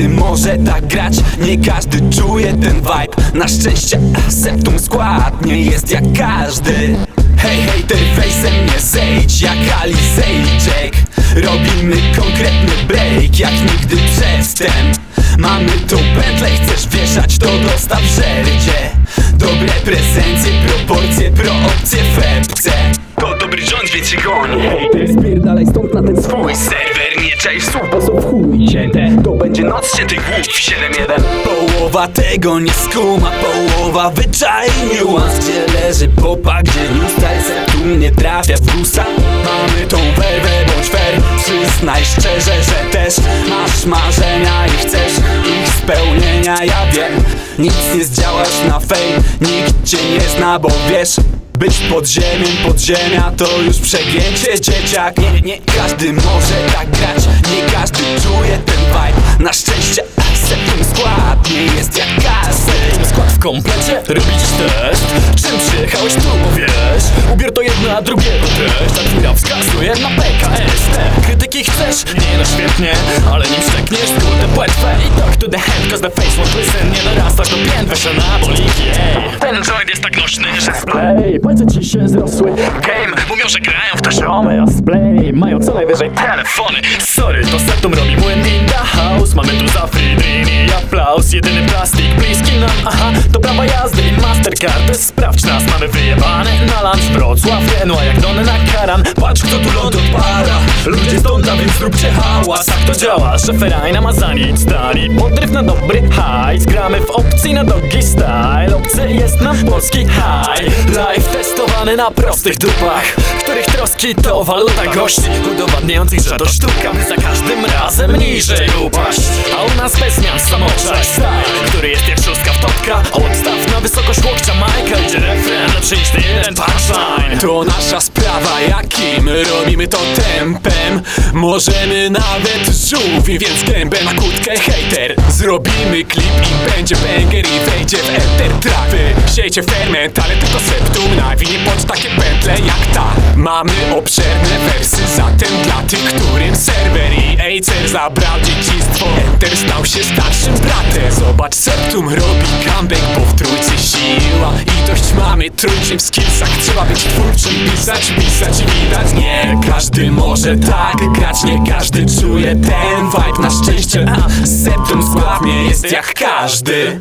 może tak grać Nie każdy czuje ten vibe. Na szczęście Septum skład nie jest jak każdy. Hej, hej, ten fejsem nie zejdź jak Alizejczek Robimy konkretny break jak nigdy przedtem. Mamy tą pętlę, chcesz wieszać to dostaw żerdzie Dobre prezencje, proporcje, proopcje w epce To dobry rząd, więc się goni. Hej, ty spierdalaj stąd na ten swój serwer nie czaisz słów Bo są w chuj cięte będzie noc Cię tych głów 7-1 Połowa tego nie skuma Połowa wyczai niuans Gdzie leży popa, gdzie new style Septum nie trafia w gusta Mamy tą werwę, bądź fair Przyznaj szczerze, że też Masz marzenia i chcesz ich spełnienia. Ja wiem, nic nie zdziałasz na fame Nikt cię nie zna, bo wiesz być podziemiem, podziemia to już przegięcie dzieciak. Nie, nie każdy może tak grać, komplecie, robić test. Czym przyjechałeś tu, bo wiesz. Ubiór to a drugiego treść. A twój wskazuje na PKS Krytyki chcesz? Nie no świetnie. Ale nim szczekniesz, kurde płetwę. I talk to the hand, cause the face won't listen Nie dorastasz do pięt, weź anaboliki yeah. Ten joint jest tak nośny, że splay Palce ci się zrosły. Game, mówią, że grają w to ziomy A splay, mają co najwyżej telefony. Sorry, to septum robi młyn in the house. Mamy tu za free aplauz Jedyny plastik bliski nam, aha To prawa jazdy i mastercard. Sprawdź nas, mamy wyjebane Na lunch Wrocław, Renua jak Don na karan Patrz kto tu ląd odpala. Ludzie stąd, a więc zróbcie hałas. Tak to działa, szeferaj namazani Stali podryw na dobry hajs. Gramy w opcji na doggy style. Obcy jest nam polski high Live testowany na prostych dupach Których troski to waluta gości. Udowadniających, że to sztuka. By za każdym razem niżej upaść A u style Który jest jak szóstka w topka Odstaw na wysokość łokcia Majka Idzie refren. Lepszy niż jeden punchline. To nasza sprawa, jakim robimy to tempem? Możemy nawet żółwi, więc gębę na kłódkę hejter. Zrobimy klip i będzie banger i wejdzie w enter trawy Siejcie ferment, ale tylko septum nawinie pod takie pętle jak ta. Mamy obszerne wersy, zatem dla tych, którym Acer zabrał dziedzictwo. Enter stał się starszym bratem. Zobacz, septum robi comeback, bo w trójce siła I dość mamy. Trójczym w skillsach Trzeba być twórczym, pisać, pisać i widać. Nie każdy może tak grać, nie każdy czuje ten vibe. Na szczęście, a septum skład jest jak każdy